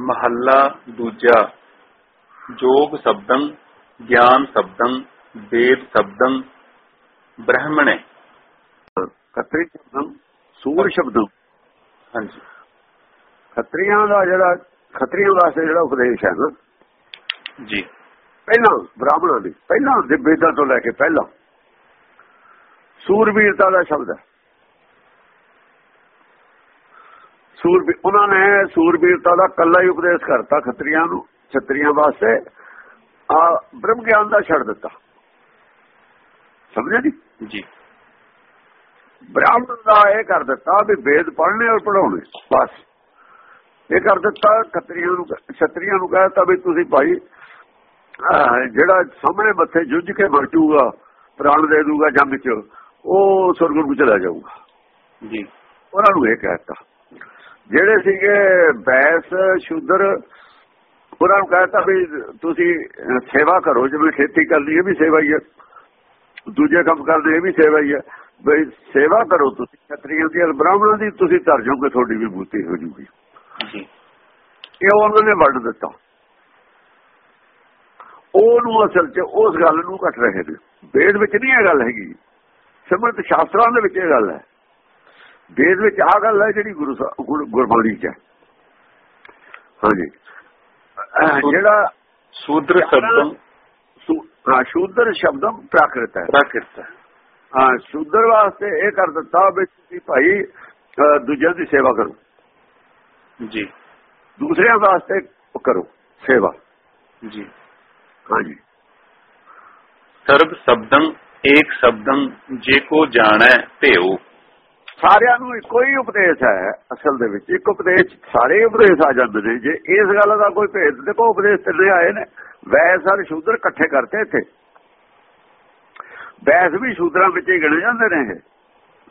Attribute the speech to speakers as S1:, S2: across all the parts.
S1: ਮਹੱਲਾ ਦੂਜਾ। ਜੋਗ ਸ਼ਬਦੰ ਗਿਆਨ ਸ਼ਬਦੰ ਵੇਦ ਸ਼ਬਦੰ ਬ੍ਰਹਮਣੇ।
S2: ਖੱਤਰੀ ਸ਼ਬਦਮ ਸੂਰ ਸ਼ਬਦਮ
S1: ਹਾਂਜੀ।
S2: ਖੱਤਰੀਆਂ ਦਾ ਜਿਹੜਾ ਖੱਤਰੀਆਂ ਵਾਸਤੇ ਜਿਹੜਾ ਉਪਦੇਸ਼ ਹੈ ਨਾ।
S1: ਜੀ।
S2: ਪਹਿਲਾਂ ਬ੍ਰਾਹਮਣਾਂ ਦੀ। ਪਹਿਲਾਂ ਦੇ ਵੇਦਾਂ ਤੋਂ ਲੈ ਕੇ ਪਹਿਲਾਂ। ਸੂਰਬੀਰਤਾ ਦਾ ਸ਼ਬਦ ਹੈ ਸੂਰਬੀ ਉਹਨਾਂ ਨੇ ਸੂਰਬੀਰਤਾ ਦਾ ਕੱਲਾ ਹੀ ਉਪਦੇਸ਼ ਕਰਤਾ ਖੱਤਰੀਆਂ ਨੂੰ ਛਤਰੀਆਂ ਵਾਸਤੇ। ਆ ਬ੍ਰਹਮ ਗਿਆਨ ਦਾ ਛੱਡ ਦਿੱਤਾ। ਸਮਝਿਆ ਜੀ?
S1: ਜੀ।
S2: ਬ੍ਰਾਹਮਣ ਦਾ ਇਹ ਕਰ ਦਿੱਤਾ ਵੀ ਵੇਦ ਪੜ੍ਹਨੇ ਔਰ ਪੜਾਉਣੇ ਬਸ। ਇਹ ਕਰ ਦਿੱਤਾ ਖੱਤਰੀਆਂ ਨੂੰ ਛਤਰੀਆਂ ਨੂੰ ਕਹਿਤਾ ਵੀ ਤੁਸੀਂ ਭਾਈ ਜਿਹੜਾ ਸਾਹਮਣੇ ਮੱਥੇ ਜੁੱਝ ਕੇ ਮਰ ਜਾਊਗਾ ਪ੍ਰਾਣ ਦੇ ਦੂਗਾ ਜੰਗ 'ਚ ਉਹ ਸੁਰਗ ਨੂੰ ਚਲਾ ਜਾਊਗਾ।
S1: ਜੀ।
S2: ਉਹਨਾਂ ਨੂੰ ਇਹ ਕਹਿਤਾ ਜਿਹੜੇ ਸੀਗੇ ਬੈਸ ਸ਼ੂਦਰ ਉਹਨਾਂ ਨੂੰ ਕਹਿਤਾ ਵੀ ਤੁਸੀਂ ਸੇਵਾ ਕਰੋ ਜਿਵੇਂ ਖੇਤੀ ਕਰਨੀ ਇਹ ਵੀ ਸੇਵਾ ਹੀ ਹੈ। ਦੂਜੇ ਕੰਮ ਕਰਦੇ ਇਹ ਵੀ ਸੇਵਾ ਹੀ ਹੈ। ਬਈ ਸੇਵਾ ਕਰੋ ਤੁਸੀਂ ਛਤਰੀਆਂ ਦੀ ਬ੍ਰਾਹਮਣਾਂ ਦੀ ਤੁਸੀਂ ਧਰ ਜਾਓਗੇ ਤੁਹਾਡੀ ਵੀ ਬੂਤੀ ਹੋ ਜੂਗੀ ਇਹ ਉਹਨਾਂ ਨੇ ਵੰਡ ਦਿੱਤਾ। ਉਹਨੂੰ ਅਸਲ 'ਚ ਉਸ ਗੱਲ ਨੂੰ ਘਟ ਰਹੇ ਨੇ। ਵੇਦ ਵਿੱਚ ਨਹੀਂ ਇਹ ਗੱਲ ਹੈਗੀ। ਸਿਮਰਤ ਸ਼ਾਸਤਰਾਂ ਦੇ ਵਿੱਚ ਇਹ ਗੱਲ ਹੈ। ਵੇਦ ਵਿੱਚ ਆ ਗੱਲ ਹੈ ਜਿਹੜੀ ਗੁਰੂ ਗੁਰਬਾਣੀ 'ਚ ਹੈ। ਹਾਂਜੀ। ਜਿਹੜਾ
S1: ਸੂਦਰ ਸ਼ਬਦੰ।
S2: ਸ਼ੂਦਰ ਸ਼ਬਦਮ ਪ੍ਰਾਕ੍ਰਿਤ ਹੈ।
S1: ਪ੍ਰਾਕਿਰਤ
S2: ਹਾਂ। ਸ਼ੂਦਰ ਵਾਸਤੇ ਇਹ ਕਰ ਦਿੱਤਾ ਵੀ ਤੁਸੀਂ ਭਾਈ ਦੂਜਿਆਂ ਦੀ ਸੇਵਾ ਕਰੋ।
S1: ਜੀ।
S2: ਦੂਸਰਿਆਂ ਵਾਸਤੇ ਕਰੋ ਸੇਵਾ।
S1: ਜੀ।
S2: ਹਾਂਜੀ।
S1: ਸਰਬ ਸ਼ਬਦੰ ਏਕ ਸ਼ਬਦੰ ਜੇ ਕੋ ਜਾਣੈ ਭੇਉ।
S2: ਸਾਰਿਆਂ ਨੂੰ ਇੱਕੋ ਹੀ ਉਪਦੇਸ਼ ਹੈ ਅਸਲ ਦੇ ਵਿੱਚ। ਇੱਕ ਉਪਦੇਸ਼ ਸਾਰੇ ਉਪਦੇਸ਼ ਆ ਜਾਂਦੇ ਨੇ। ਜੇ ਇਸ ਗੱਲ ਦਾ ਕੋਈ ਭੇਦ ਦੇਖੋ ਉਪਦੇਸ਼ ਤਿੰਨੇ ਆਏ ਨੇ ਵੈਸ ਔਰ ਸ਼ੂਦਰ ਇਕੱਠੇ ਕਰਤੇ ਇੱਥੇ। ਵੈਸ ਵੀ ਸ਼ੂਦਰਾਂ ਵਿੱਚ ਹੀ ਗਿਣੇ ਜਾਂਦੇ ਨੇ ਇਹ।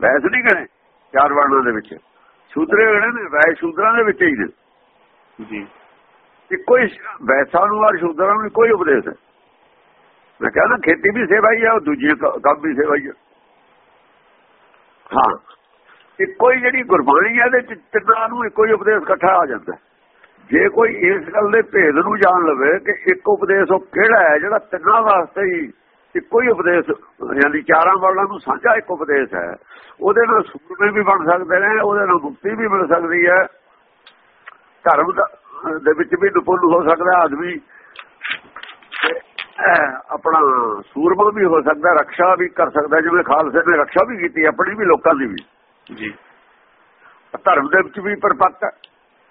S2: ਵੈਸ ਨਹੀਂ ਗਿਣੇ ਚਾਰ ਵਰਣਾਂ ਦੇ ਵਿੱਚ। ਸ਼ੂਦਰੇ ਗਿਣੇ ਨੇ ਵੈਸ ਸ਼ੂਦਰਾਂ ਦੇ ਵਿੱਚ ਹੀ ਨੇ।
S1: ਜੀ।
S2: ਇੱਕੋ ਹੀ ਵੈਸਾਂ ਨੂੰ ਔਰ ਸ਼ੂਦਰਾਂ ਨੂੰ ਹੀ ਉਪਦੇਸ਼ ਹੈ। ਮੈਂ ਕਹਿੰਦਾ ਖੇਤੀ ਵੀ ਸੇਵਾ ਹੀ ਹੈ ਉਹ ਦੂਜੀ ਕੰਮ ਵੀ ਸੇਵਾ ਹੀ ਹੈ ਹਾਂ। ਇੱਕੋ ਹੀ ਜਿਹੜੀ ਗੁਰਬਾਣੀ ਹੈ ਇਹਦੇ ਚ ਤਿੰਨਾਂ ਨੂੰ ਇੱਕੋ ਹੀ ਉਪਦੇਸ਼ ਇਕੱਠਾ ਆ ਜਾਂਦਾ। ਜੇ ਕੋਈ ਇਸ ਗੱਲ ਦੇ ਭੇਦ ਨੂੰ ਜਾਣ ਲਵੇ ਕਿ ਇੱਕ ਉਪਦੇਸ਼ ਉਹ ਕਿਹੜਾ ਹੈ, ਜਿਹੜਾ ਤਿੰਨਾਂ ਵਾਸਤੇ ਹੀ ਇੱਕੋ ਹੀ ਉਪਦੇਸ਼, ਯਾਨੀ ਚਾਰਾਂ ਵਰਣਾਂ ਨੂੰ ਸਾਂਝਾ ਇੱਕ ਉਪਦੇਸ਼ ਹੈ, ਉਹਦੇ ਨਾਲ ਸੂਰਮੇ ਵੀ ਬਣ ਸਕਦੇ ਨੇ, ਉਹਦੇ ਨਾਲ ਮੁਕਤੀ ਵੀ ਮਿਲ ਸਕਦੀ ਹੈ। ਧਰਮ ਦੇ ਵਿੱਚ ਵੀ ਨਿਪੁੰਨ ਹੋ ਸਕਦਾ ਆਦਮੀ। ਆਪਣਾ ਸੂਰਮਾ ਵੀ ਹੋ ਸਕਦਾ ਰੱਖਿਆ ਵੀ ਕਰ ਸਕਦਾ, ਜਿਵੇਂ ਖਾਲਸੇ ਨੇ ਰੱਖਿਆ ਵੀ ਕੀਤੀ, ਆਪਣੀ ਵੀ, ਲੋਕਾਂ ਦੀ ਵੀ।
S1: ਜੀ।
S2: ਧਰਮ ਦੇ ਵਿੱਚ ਵੀ ਪਰਪੱਕ ਹੈ।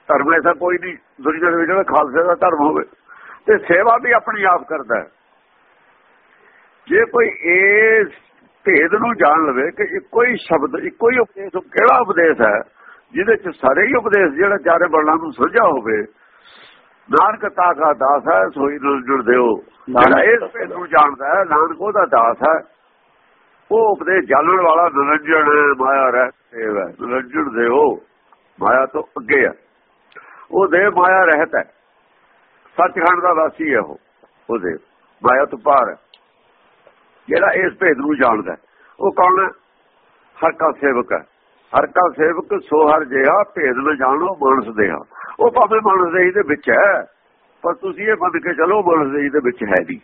S2: ਧਰਮ ਐਸਾ ਕੋਈ ਨਹੀਂ ਦੁਨੀਆ ਦੇ ਵਿੱਚ ਜਿਹੜਾ ਖਾਲਸੇ ਦਾ ਧਰਮ ਹੋਵੇ ਤੇ ਸੇਵਾ ਵੀ ਆਪਣੀ ਆਪ ਕਰਦਾ ਹੈ। ਜੇ ਕੋਈ ਇਸ ਭੇਦ ਨੂੰ ਜਾਣ ਲਵੇ ਕਿ ਇੱਕੋ ਹੀ ਸ਼ਬਦ ਇੱਕੋ ਹੀ ਉਪਦੇਸ਼ ਕਿਹੜਾ ਉਪਦੇਸ਼ ਹੈ ਜਿਹਦੇ ਚ ਸਾਰੇ ਹੀ ਉਪਦੇਸ਼ ਜਿਹੜਾ ਚਾਰੇ ਵਰਣਾਂ ਨੂੰ ਸੁਝਿਆ ਹੋਵੇ ਨਾਨਕ ਤਾਕਾ ਦਾਸ ਹੈ ਸੋਈ ਨੂੰ ਜੁੜ ਦਿਓ ਜਿਹੜਾ ਇਸ ਭੇਦ ਨੂੰ ਜਾਣਦਾ ਹੈ ਨਾਨਕ ਉਹਦਾ ਦਾਸ ਹੈ। ਉਹ ਉਪਦੇਸ਼ ਜਾਣਨ ਵਾਲਾ ਨਿਰੰਜਨ ਮਾਇਆ ਰਹਿਤ ਸੇਵ ਹੈ ਨਿਰੰਜਨ ਦੇਓ ਮਾਇਆ ਤੋਂ ਅੱਗੇ ਹੈ। ਉਹ ਦੇ ਮਾਇਆ ਰਹਿਤ ਹੈ। ਸੱਚਖੰਡ ਦਾ ਵਾਸੀ ਹੈ ਉਹ ਉਹਦੇ ਮਾਇਆ ਤੋਂ ਪਾਰ ਜਿਹੜਾ ਇਸ ਭੇਦ ਨੂੰ ਜਾਣਦਾ ਉਹ ਕੌਣ ਹੈ? ਹਰ ਕਾ ਸੇਵਕ ਹੈ। ਹਰ ਕਾ ਸੇਵਕ ਸੋ ਹਰ ਜਿਹਾ ਭੇਦ ਨੂੰ ਜਾਣੋ, ਮਾਨਸ ਦੇਹਾ ਉਹ ਭਾਵੇਂ ਮਾਨਸ ਦੇਹੀ ਦੇ ਵਿੱਚ ਹੈ, ਪਰ ਤੁਸੀਂ ਇਹ ਮੰਨ ਕੇ ਚਲੋ ਮਾਨਸ ਦੇਹੀ ਦੇ ਵਿੱਚ ਹੈ ਨਹੀਂ।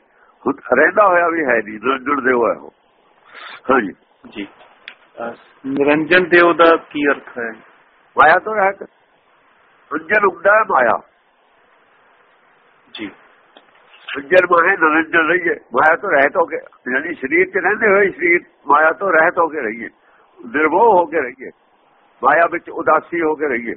S2: ਹੁਣ ਰਹਿੰਦਾ ਹੋਇਆ ਵੀ ਹੈ ਨਹੀਂ ਨਿਰੰਜਨ ਦੇ ਹੈ ਉਹ। ਹਾਂਜੀ।
S1: ਜੀ। ਨਿਰੰਜਨ ਦੇਵ ਦਾ ਕੀ ਅਰਥ ਹੈ?
S2: ਮਾਇਆ ਤੋਂ ਰਹਿਤ। ਹੁੰਦਾ ਹੈ ਮਾਇਆ।
S1: ਜੀ।
S2: ਅੰਜਨ ਮਾਹੇ ਨਿਰੰਜਨ ਰਹੀਏ ਮਾਇਆ ਤੋਂ ਰਹਿਤ ਹੋ ਕੇ ਯਾਨੀ ਸਰੀਰ 'ਚ ਰਹਿੰਦੇ ਹੋਏ ਸਰੀਰ ਮਾਇਆ ਤੋਂ ਰਹਿਤ ਹੋ ਕੇ ਰਹੀਏ। ਨਿਰਭਉ ਹੋ ਕੇ ਰਹੀਏ। ਮਾਇਆ ਵਿੱਚ ਉਦਾਸੀ ਹੋ ਕੇ ਰਹੀਏ।